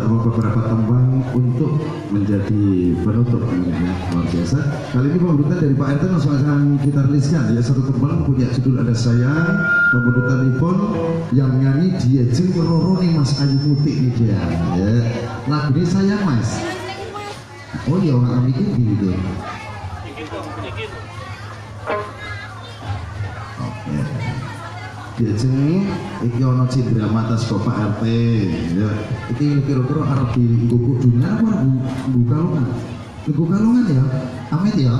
beberapa tembang untuk menjadi penutup ya luar biasa. Kali ini pembunutan dari Pak RT langsung akan kita riliskan. Ya satu tembang punya judul ada sayang pembunutan Ipon yang nyanyi dia jeng Roro nih Mas Ayu Mutik nih dia. Ya lagu ini sayang Mas. Oh iya orang mikir gitu Biasanya iki ono cindra mata saka Pak RT ya. Iki kira-kira arep di kudunya apa bu kalungan? Buku kalungan ya. Amit ya.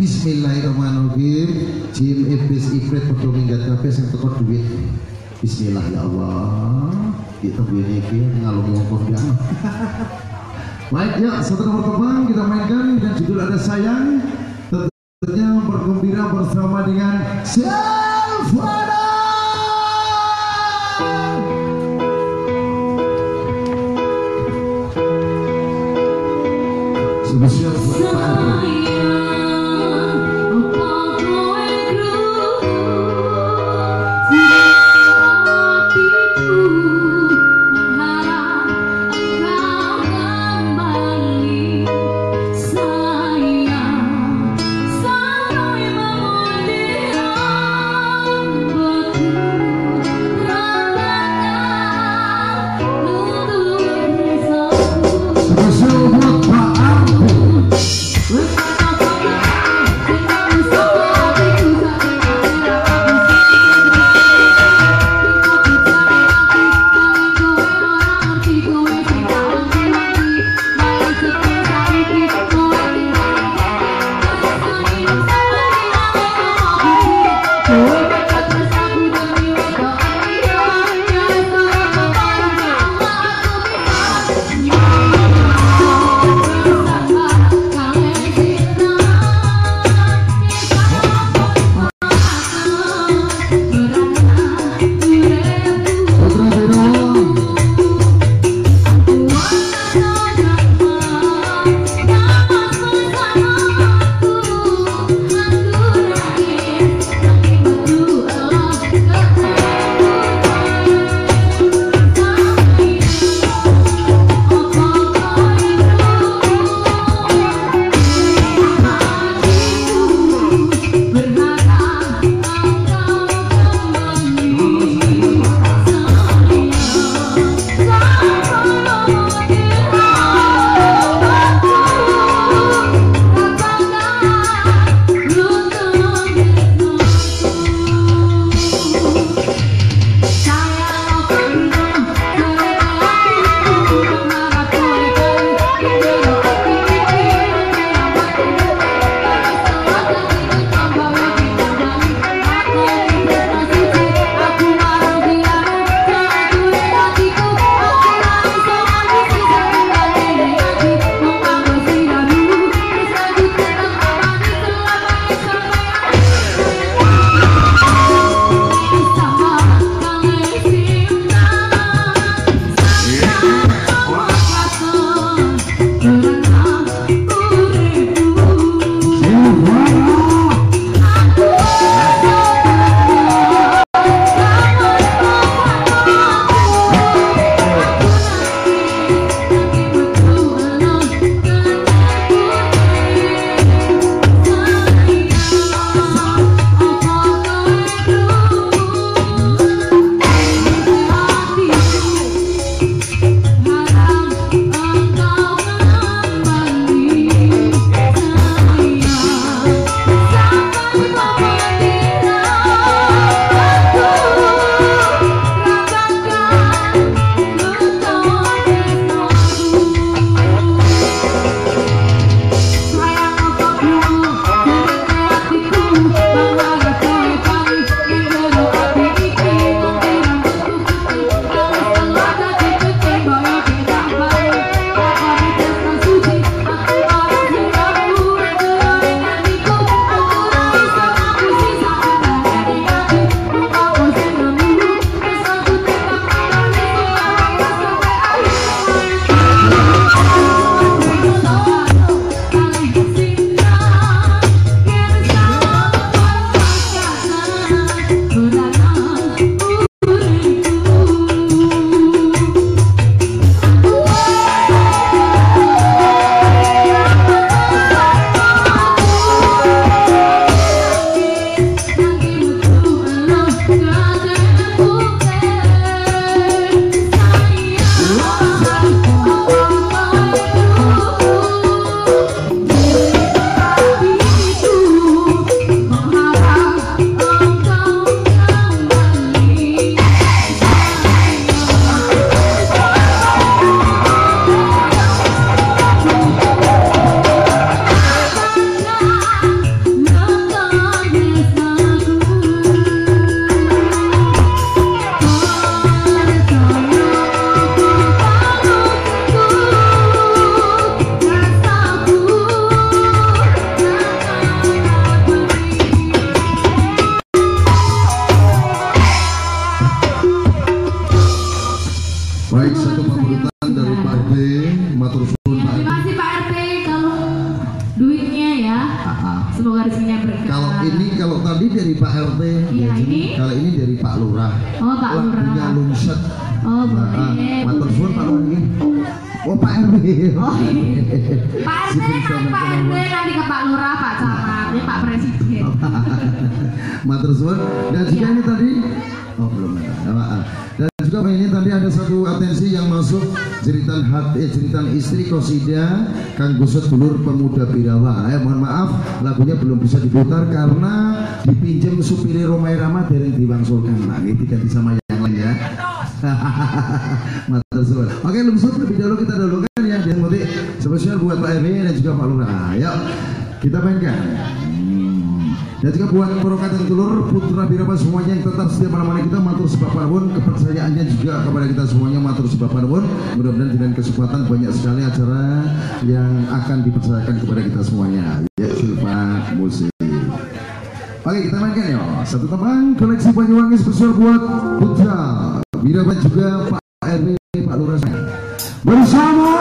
Bismillahirrahmanirrahim. Jin iblis ifrit padha minggat kabeh sing teko duit. Bismillah ya Allah. Kita begini iki ngalung wong kondang. Baik ya, satu nomor tebang kita mainkan dan judul ada sayang. Tentunya bergembira bersama dengan Selvana. Tadi dari Pak RT, Iya, ya, ini? kalau ini dari Pak Lurah. Oh, Pak Lurah. Lagunya Lungset. Oh, boleh. Nah, ah, Matur suwun Pak Lurah ini. Oh Pak RW. Oh, Pak RT kan Pak nanti ke Pak Lurah, Pak Camat, ini Pak Presiden. Matur suwun. Dan juga ini tadi Oh belum ada. Maaf. Dan juga ini tadi ada satu atensi yang masuk jeritan hati, eh, jeritan istri Kosida Kang Gusut Dulur Pemuda Birawa. Eh, mohon maaf lagunya belum bisa diputar karena dipinjam supiri Romai Rama dari diwangsulkan. Nah, ini diganti sama yang lain ya. Matur suwun. Oke, Lumsut lebih dahulu kita dahulukan ya dan spesial buat Pak RW dan juga Pak Lurah. Ayo kita mainkan. Dan juga buat perokat dan telur putra birawa semuanya yang tetap setia pada mana kita matur sebab pun kepercayaannya juga kepada kita semuanya matur sebab pun. Mudah-mudahan dengan kesempatan banyak sekali acara yang akan dipercayakan kepada kita semuanya. Ya Silva Musik. Oke kita mainkan ya satu teman koleksi Banyuwangi spesial buat putra birawa juga Pak RW Pak Lurah. Bersama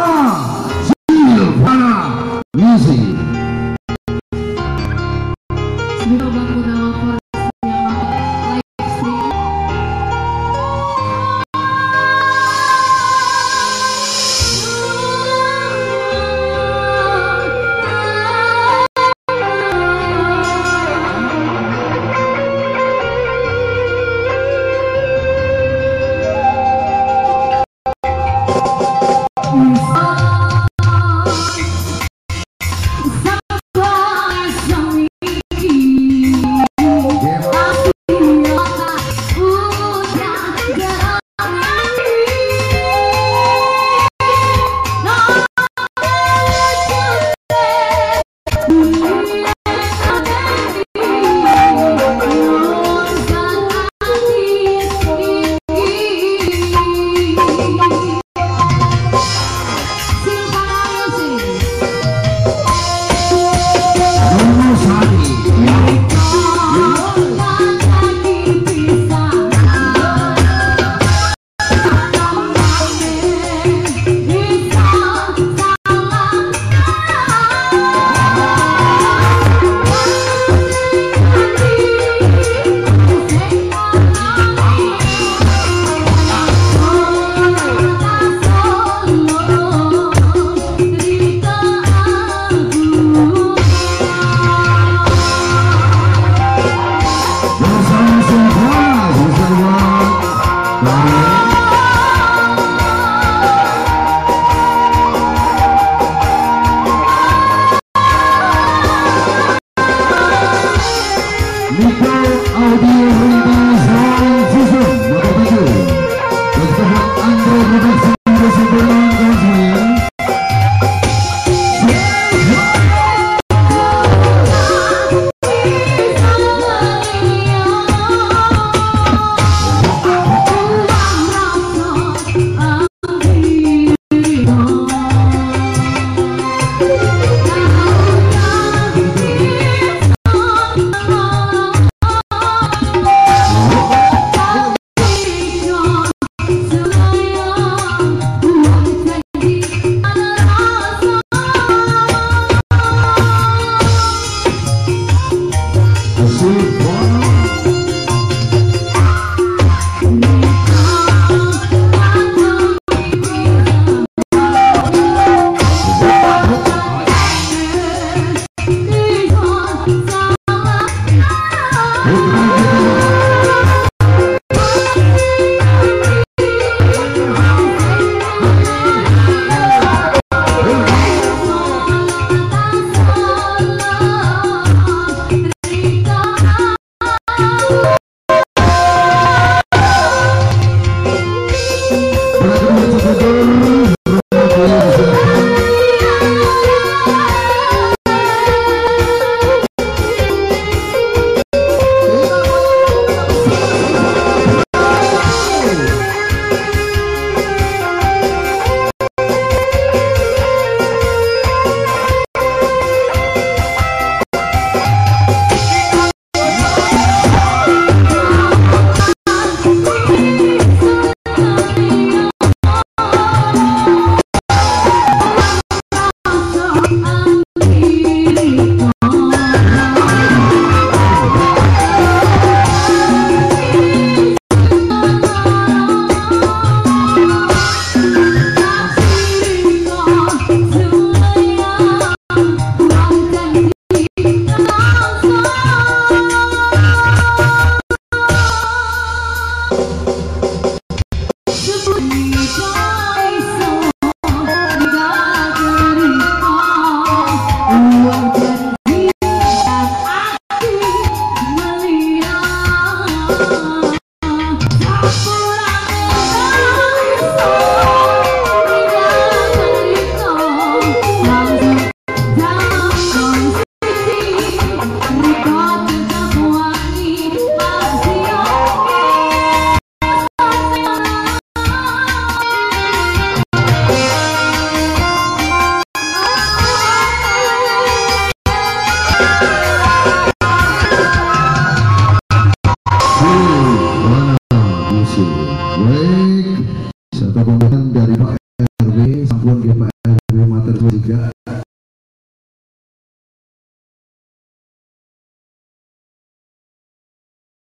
Oh,